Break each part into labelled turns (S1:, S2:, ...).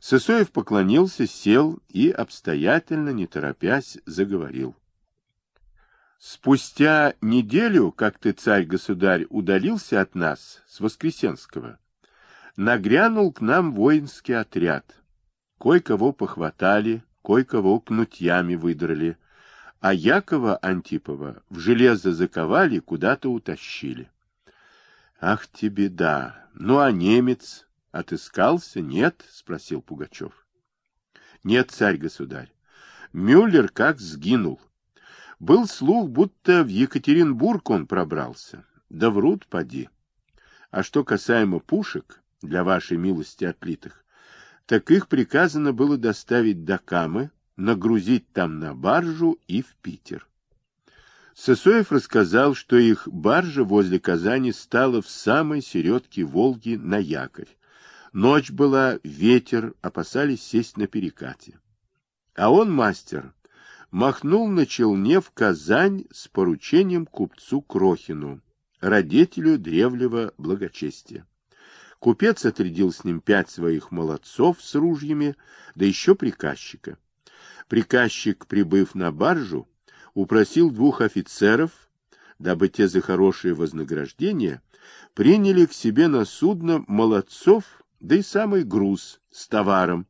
S1: Сысоев поклонился, сел и, обстоятельно, не торопясь, заговорил. Спустя неделю, как ты, царь-государь, удалился от нас с Воскресенского, нагрянул к нам воинский отряд. Кое-кого похватали, кое-кого кнутьями выдрали, а Якова Антипова в железо заковали, куда-то утащили. Ах ты беда! Ну а немец отыскался? Нет? Спросил Пугачев. Нет, царь-государь. Мюллер как сгинул. Был слух, будто в Екатеринбург он пробрался. Да врут, поди. А что касаемо пушек, для вашей милости отлитых, так их приказано было доставить до Камы, нагрузить там на баржу и в Питер. Сысоев рассказал, что их баржа возле Казани стала в самой середке Волги на якорь. Ночь была, ветер, опасались сесть на перекате. А он, мастер, махнул на челне в Казань с поручением купцу Крохину, родителю древнего благочестия. Купец отрядил с ним пять своих молодцов с ружьями, да еще приказчика. Приказчик, прибыв на баржу, упросил двух офицеров, дабы те за хорошее вознаграждение приняли к себе на судно молодцов, да и самый груз с товаром,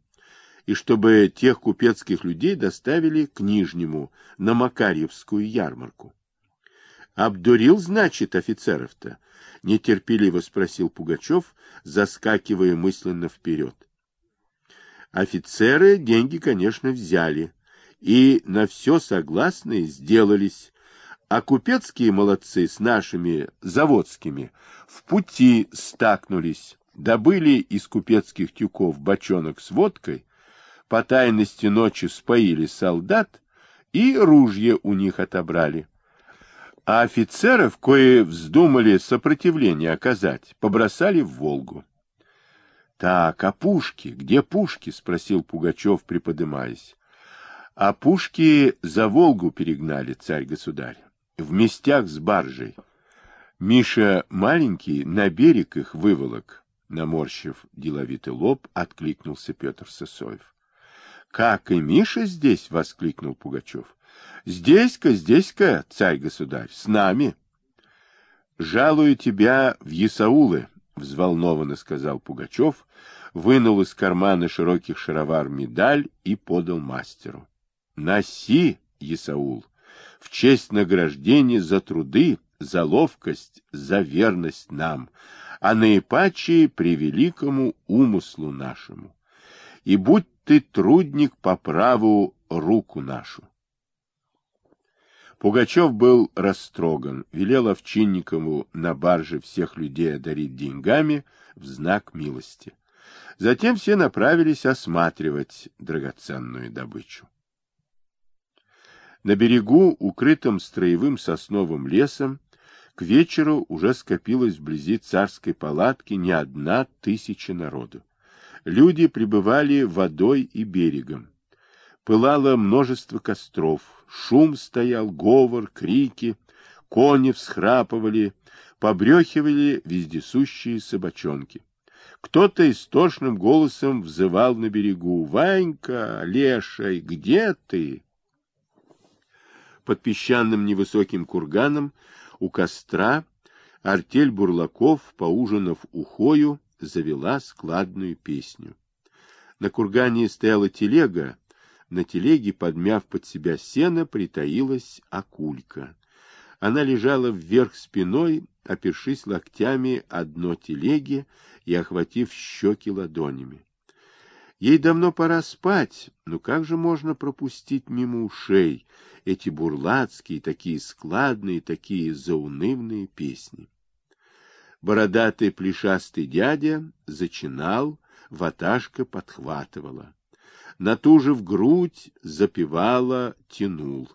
S1: и чтобы тех купецких людей доставили к Нижнему, на Макарьевскую ярмарку. Обдурил, значит, офицеров-то? Нетерпеливо спросил Пугачев, заскакивая мысленно вперед. Офицеры деньги, конечно, взяли, и на все согласные сделались, а купецкие молодцы с нашими заводскими в пути стакнулись, добыли из купецких тюков бочонок с водкой, по тайности ночи споили солдат и ружья у них отобрали. А офицеров, кое вздумали сопротивление оказать, побросали в Волгу. — Так, а пушки? Где пушки? — спросил Пугачев, приподымаясь. — А пушки за Волгу перегнали, царь-государь, в местях с баржей. Миша маленький на берег их выволок, наморщив деловитый лоб, откликнулся Петр Сысоев. — Как и Миша здесь? — воскликнул Пугачев. — Здесь-ка, здесь-ка, царь-государь, с нами. — Жалую тебя в Есаулы, — взволнованно сказал Пугачев, вынул из кармана широких шаровар медаль и подал мастеру. — Носи, Есаул, в честь награждения за труды, за ловкость, за верность нам, а наипаче при великому умыслу нашему. И будь ты трудник по праву руку нашу. Пугачев был растроган, велел Овчинникову на барже всех людей одарить деньгами в знак милости. Затем все направились осматривать драгоценную добычу. На берегу, укрытом строевым сосновым лесом, к вечеру уже скопилось вблизи царской палатки не одна тысяча народу. Люди пребывали водой и берегом. Пылало множество костров, шум стоял, говор, крики, кони всхрапывали, побрехивали вездесущие собачонки. Кто-то истошным голосом взывал на берегу «Ванька, лешай, где ты?» Под песчаным невысоким курганом у костра артель бурлаков, поужинав ухою, завела складную песню. На кургане стояла телега, на телеге, подмяв под себя сено, притаилась акулька. Она лежала вверх спиной, опершись локтями о дно телеги и охватив щеки ладонями. Ей давно пора спать, но как же можно пропустить мимо ушей эти бурлацкие, такие складные, такие заунывные песни? Бородатый плешастый дядя зачинал, ваташка подхватывала. Натужив грудь, запевала, тянул.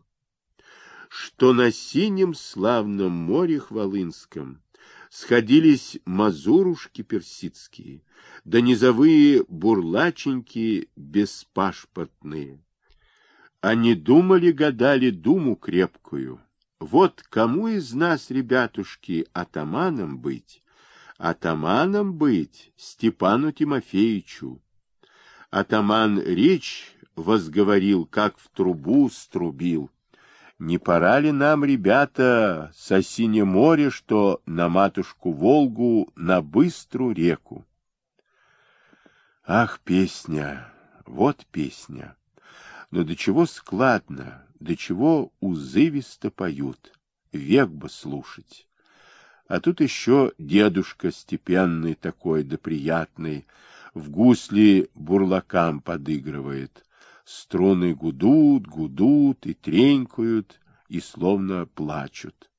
S1: Что на синем славном море Хвалынском сходились мазурушки персидские, да низовые бурлаченьки беспашпортные. Они думали, гадали думу крепкую, вот кому из нас, ребятушки, атаманом быть? Атаманом быть Степану Тимофеевичу. Атаман речь возговорил, как в трубу струбил. Не пора ли нам, ребята, со синее море, что на матушку Волгу, на быструю реку? Ах, песня, вот песня! Но до чего складно, до чего узывисто поют, век бы слушать. А тут еще дедушка степенный такой да приятный, в гусли бурлакам подыгрывает. Струны гудут, гудут и тренькают, и словно плачут.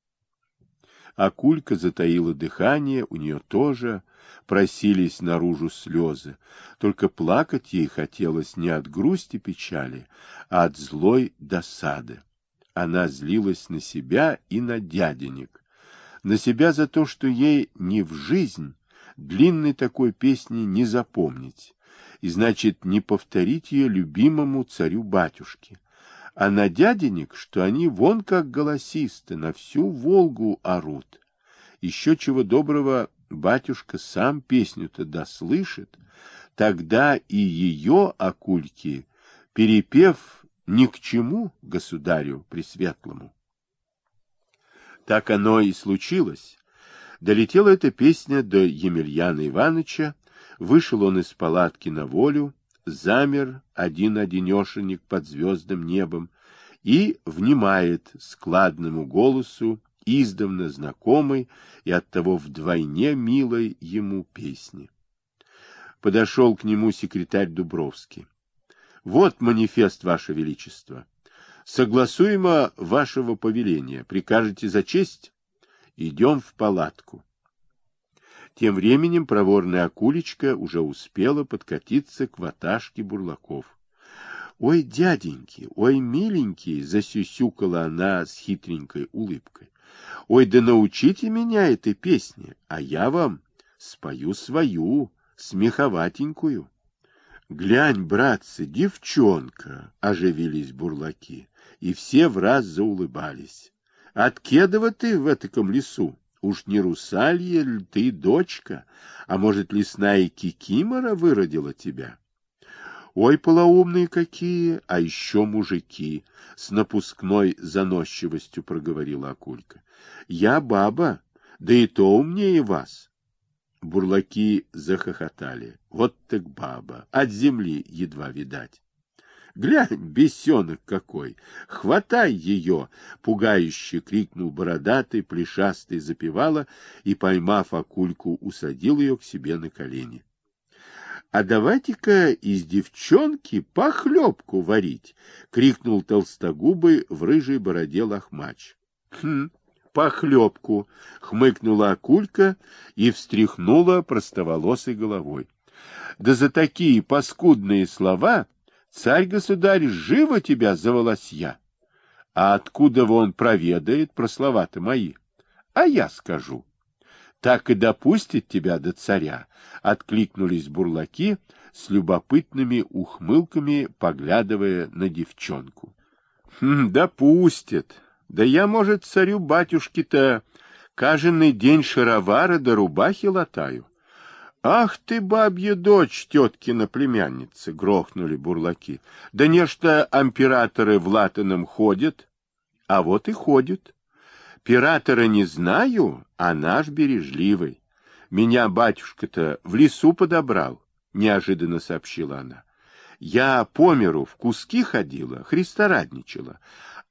S1: А кулька затаила дыхание, у нее тоже просились наружу слезы. Только плакать ей хотелось не от грусти печали, а от злой досады. Она злилась на себя и на дяденек. На себя за то, что ей не в жизнь длинной такой песни не запомнить, и значит не повторить ее любимому царю-батюшке. А на дяденек, что они вон как голосисты, на всю Волгу орут. Еще чего доброго батюшка сам песню-то дослышит, тогда и ее окульки, перепев ни к чему государю пресветлому. Так оно и случилось. Долетела эта песня до Емельяна Ивановича, вышел он из палатки на волю, замер один-одинешенек под звездным небом и внимает складному голосу издавна знакомой и оттого вдвойне милой ему песни. Подошел к нему секретарь Дубровский. — Вот манифест, Ваше Величество. Согласуемо вашего повеления. Прикажете зачесть? Идем в палатку. Тем временем проворная акулечка уже успела подкатиться к ваташке бурлаков. «Ой, дяденьки, ой, миленький!» — засюсюкала она с хитренькой улыбкой. Ой, да научите меня этой песне, а я вам спою свою, смеховатенькую. Глянь, братцы, девчонка, оживились бурлаки, и все в раз заулыбались. От Кедова ты в этом лесу? Уж не русалья ли ты, дочка? А может, лесная кикимора выродила тебя? Ой, полоумные какие, а еще мужики! С напускной заносчивостью проговорила Акулька. Я баба, да и то умнее вас. Бурлаки захохотали. Вот так баба, от земли едва видать. Глянь, бесенок какой! Хватай ее! Пугающе крикнул бородатый, плешастый запевала и, поймав акульку, усадил ее к себе на колени. А давайте-ка из девчонки похлебку варить! — крикнул толстогубый в рыжей бороде лохмач. — Хм, похлебку! — хмыкнула Акулька и встряхнула простоволосой головой. — Да за такие паскудные слова царь-государь живо тебя за волосья! А откуда он проведает про слова-то мои? А я скажу так и допустит тебя до царя, — откликнулись бурлаки с любопытными ухмылками, поглядывая на девчонку. Хм, — Допустит. Да я, может, царю-батюшке-то каждый день шаровары до рубахи латаю. — Ах ты, бабья дочь, теткина племянница! — грохнули бурлаки. — Да нечто императоры в латаном ходят. А вот и ходят. Пиратора не знаю, а наш бережливый. Меня батюшка-то в лесу подобрал, — неожиданно сообщила она. Я по миру в куски ходила, христорадничала,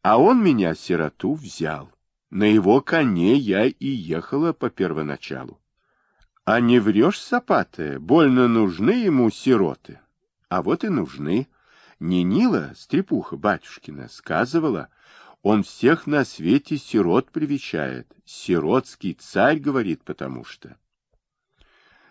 S1: а он меня, сироту, взял. На его коне я и ехала по первоначалу. А не врешь, сапатая, больно нужны ему сироты. А вот и нужны. Нинила, стрепуха батюшкина, сказывала, он всех на свете сирот привечает. Сиротский царь, говорит, потому что.